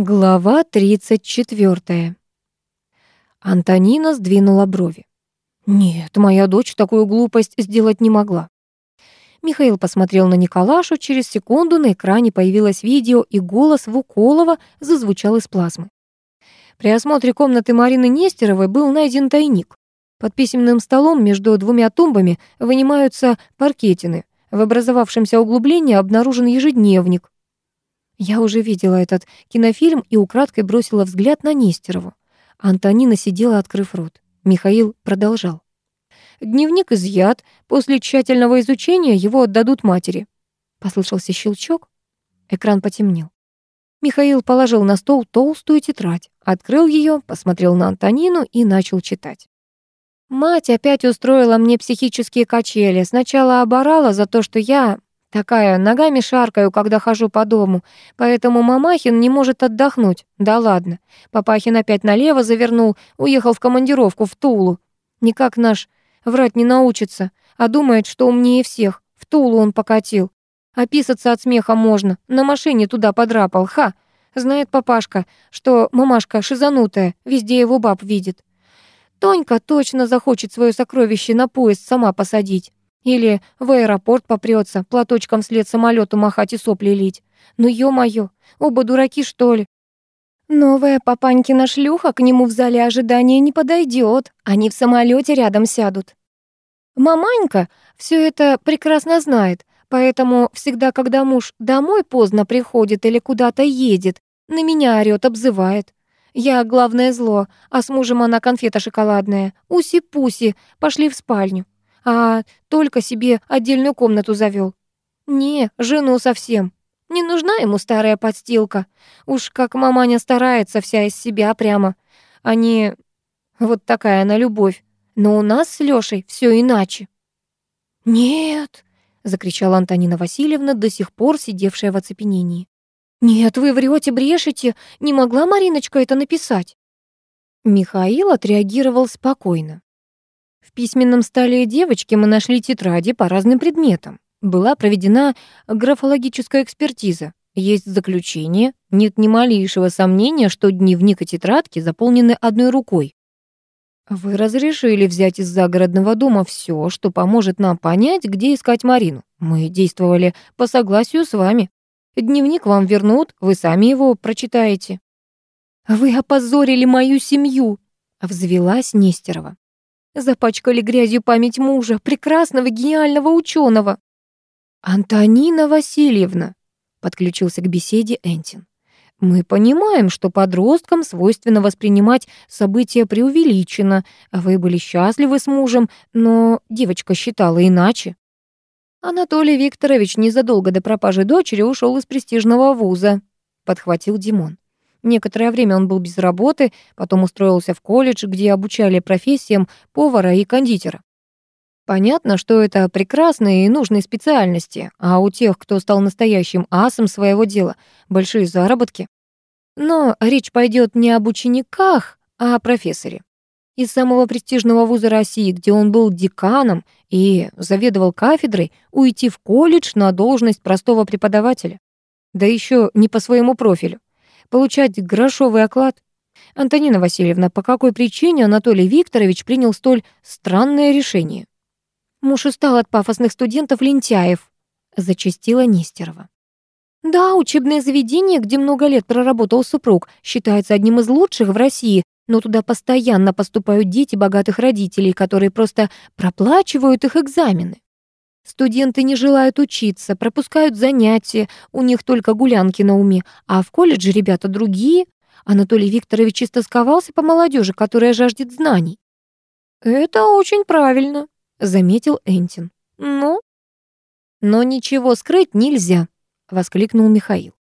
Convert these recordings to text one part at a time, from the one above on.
Глава 34. Антонина сдвинула брови. Нет, моя дочь такую глупость сделать не могла. Михаил посмотрел на Николашу, через секунду на экране появилось видео, и голос Вуколова зазвучал из плазмы. При осмотре комнаты Марины Нестеровой был найден тайник. Под письменным столом между двумя тумбами вынимаются паркетины. В образовавшемся углублении обнаружен ежедневник, я уже видела этот кинофильм и украдкой бросила взгляд на Нестерову. Антонина сидела, открыв рот. Михаил продолжал. Дневник изъят, после тщательного изучения его отдадут матери. Послышался щелчок. Экран потемнел. Михаил положил на стол толстую тетрадь, открыл ее, посмотрел на Антонину и начал читать. Мать опять устроила мне психические качели. Сначала оборала за то, что я Такая, ногами шаркаю, когда хожу по дому, поэтому Мамахин не может отдохнуть. Да ладно. Папахин опять налево завернул, уехал в командировку в Тулу. Никак наш врать не научится, а думает, что умнее всех. В Тулу он покатил. Описаться от смеха можно. На машине туда подрапал. Ха! Знает папашка, что мамашка шизанутая, везде его баб видит. Тонька точно захочет свое сокровище на поезд сама посадить. Или в аэропорт попрется, платочком вслед самолету махать и сопли лить. Ну, ё-моё, оба дураки, что ли? Новая папанькина шлюха к нему в зале ожидания не подойдет, они в самолете рядом сядут. Маманька все это прекрасно знает, поэтому всегда, когда муж домой поздно приходит или куда-то едет, на меня орёт, обзывает. Я главное зло, а с мужем она конфета шоколадная. Уси-пуси, пошли в спальню а только себе отдельную комнату завёл. Не, жену совсем. Не нужна ему старая подстилка. Уж как маманя старается вся из себя прямо. А не вот такая она любовь. Но у нас с Лёшей всё иначе. «Нет!» — закричала Антонина Васильевна, до сих пор сидевшая в оцепенении. «Нет, вы врете, брешете. Не могла Мариночка это написать?» Михаил отреагировал спокойно. В письменном столе девочки мы нашли тетради по разным предметам. Была проведена графологическая экспертиза. Есть заключение, нет ни малейшего сомнения, что дневник и тетрадки заполнены одной рукой. Вы разрешили взять из загородного дома все, что поможет нам понять, где искать Марину. Мы действовали по согласию с вами. Дневник вам вернут, вы сами его прочитаете. Вы опозорили мою семью, взвелась Нестерова. Запачкали грязью память мужа, прекрасного гениального ученого. «Антонина Васильевна», — подключился к беседе Энтин. «Мы понимаем, что подросткам свойственно воспринимать события преувеличенно. Вы были счастливы с мужем, но девочка считала иначе». «Анатолий Викторович незадолго до пропажи дочери ушел из престижного вуза», — подхватил Димон. Некоторое время он был без работы, потом устроился в колледж, где обучали профессиям повара и кондитера. Понятно, что это прекрасные и нужные специальности, а у тех, кто стал настоящим асом своего дела, большие заработки. Но речь пойдет не об учениках, а о профессоре. Из самого престижного вуза России, где он был деканом и заведовал кафедрой, уйти в колледж на должность простого преподавателя. Да еще не по своему профилю получать грошовый оклад. Антонина Васильевна, по какой причине Анатолий Викторович принял столь странное решение? Муж устал от пафосных студентов-лентяев, зачастила Нестерова. Да, учебное заведение, где много лет проработал супруг, считается одним из лучших в России, но туда постоянно поступают дети богатых родителей, которые просто проплачивают их экзамены. Студенты не желают учиться, пропускают занятия, у них только гулянки на уме, а в колледже ребята другие. Анатолий Викторович истосковался по молодежи, которая жаждет знаний. «Это очень правильно», — заметил Энтин. «Ну?» «Но ничего скрыть нельзя», — воскликнул Михаил.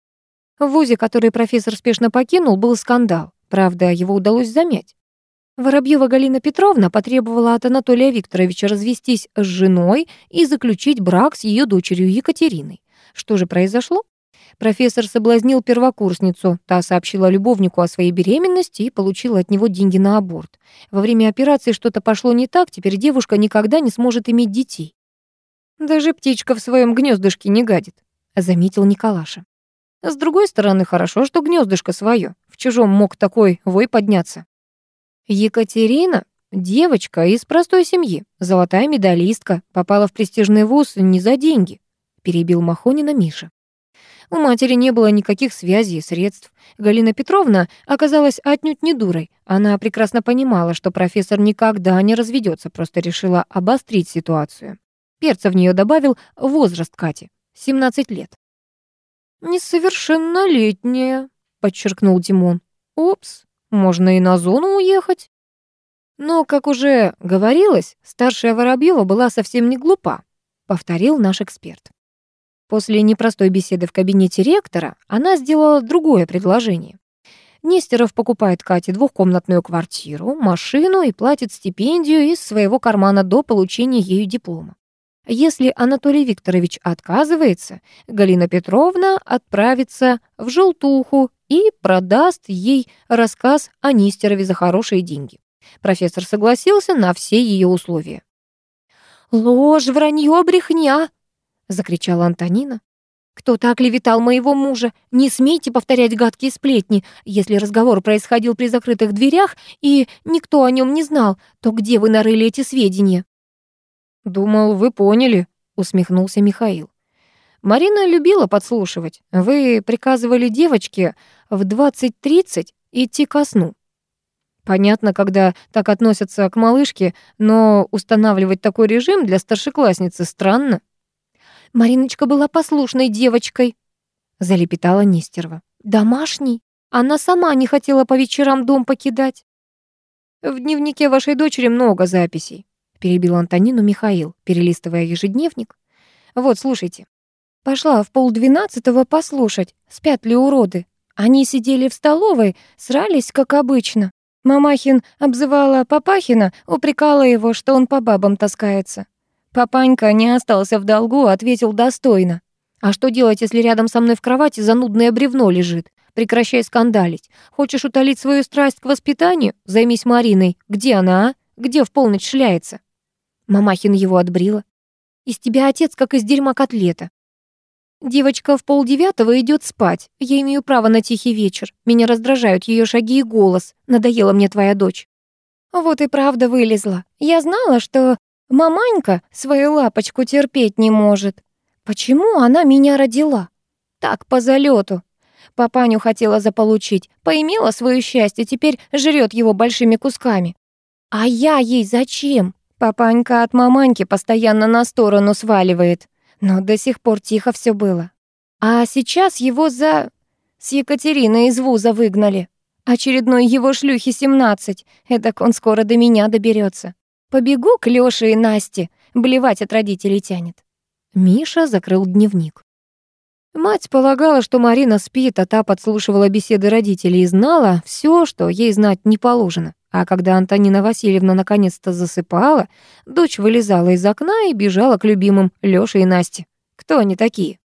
В ВУЗе, который профессор спешно покинул, был скандал. Правда, его удалось замять. Воробьева Галина Петровна потребовала от Анатолия Викторовича развестись с женой и заключить брак с ее дочерью Екатериной. Что же произошло? Профессор соблазнил первокурсницу, та сообщила любовнику о своей беременности и получила от него деньги на аборт. Во время операции что-то пошло не так, теперь девушка никогда не сможет иметь детей. «Даже птичка в своем гнездышке не гадит», — заметил Николаша. С другой стороны, хорошо, что гнездышко свое. В чужом мог такой вой подняться. Екатерина — девочка из простой семьи, золотая медалистка, попала в престижный вуз не за деньги, перебил Махонина Миша. У матери не было никаких связей и средств. Галина Петровна оказалась отнюдь не дурой. Она прекрасно понимала, что профессор никогда не разведется, просто решила обострить ситуацию. Перца в нее добавил возраст Кати — 17 лет. «Несовершеннолетняя», — подчеркнул Димон. «Упс, можно и на зону уехать». Но, как уже говорилось, старшая Воробьева была совсем не глупа, повторил наш эксперт. После непростой беседы в кабинете ректора она сделала другое предложение. Нестеров покупает Кате двухкомнатную квартиру, машину и платит стипендию из своего кармана до получения ею диплома. Если Анатолий Викторович отказывается, Галина Петровна отправится в желтуху и продаст ей рассказ о Нестерове за хорошие деньги. Профессор согласился на все ее условия. «Ложь, вранье, брехня!» — закричала Антонина. «Кто-то оклеветал моего мужа. Не смейте повторять гадкие сплетни. Если разговор происходил при закрытых дверях, и никто о нем не знал, то где вы нарыли эти сведения?» «Думал, вы поняли», — усмехнулся Михаил. «Марина любила подслушивать. Вы приказывали девочке в 20.30 идти ко сну. Понятно, когда так относятся к малышке, но устанавливать такой режим для старшеклассницы странно. Мариночка была послушной девочкой, залепетала Нестерова. Домашней. Она сама не хотела по вечерам дом покидать. В дневнике вашей дочери много записей, перебил Антонину Михаил, перелистывая ежедневник. Вот, слушайте. Пошла в полдвенадцатого послушать, спят ли уроды. Они сидели в столовой, срались, как обычно. Мамахин обзывала Папахина, упрекала его, что он по бабам таскается. Папанька не остался в долгу, ответил достойно. «А что делать, если рядом со мной в кровати занудное бревно лежит? Прекращай скандалить. Хочешь утолить свою страсть к воспитанию? Займись Мариной. Где она, а? Где в полночь шляется?» Мамахин его отбрила. «Из тебя отец, как из дерьма котлета. Девочка в полдевятого идет спать. Я имею право на тихий вечер. Меня раздражают ее шаги и голос. Надоела мне твоя дочь. Вот и правда вылезла. Я знала, что Маманька свою лапочку терпеть не может. Почему она меня родила? Так, по залету. Папаню хотела заполучить, поимела свое счастье, теперь жрет его большими кусками. А я ей зачем? Папанька от маманьки постоянно на сторону сваливает. Но до сих пор тихо все было. А сейчас его за... С Екатериной из вуза выгнали. Очередной его шлюхи 17. Эдак он скоро до меня доберется. Побегу к Лёше и Насте, блевать от родителей тянет. Миша закрыл дневник. Мать полагала, что Марина спит, а та подслушивала беседы родителей и знала все, что ей знать не положено. А когда Антонина Васильевна наконец-то засыпала, дочь вылезала из окна и бежала к любимым Лёше и Насте. Кто они такие?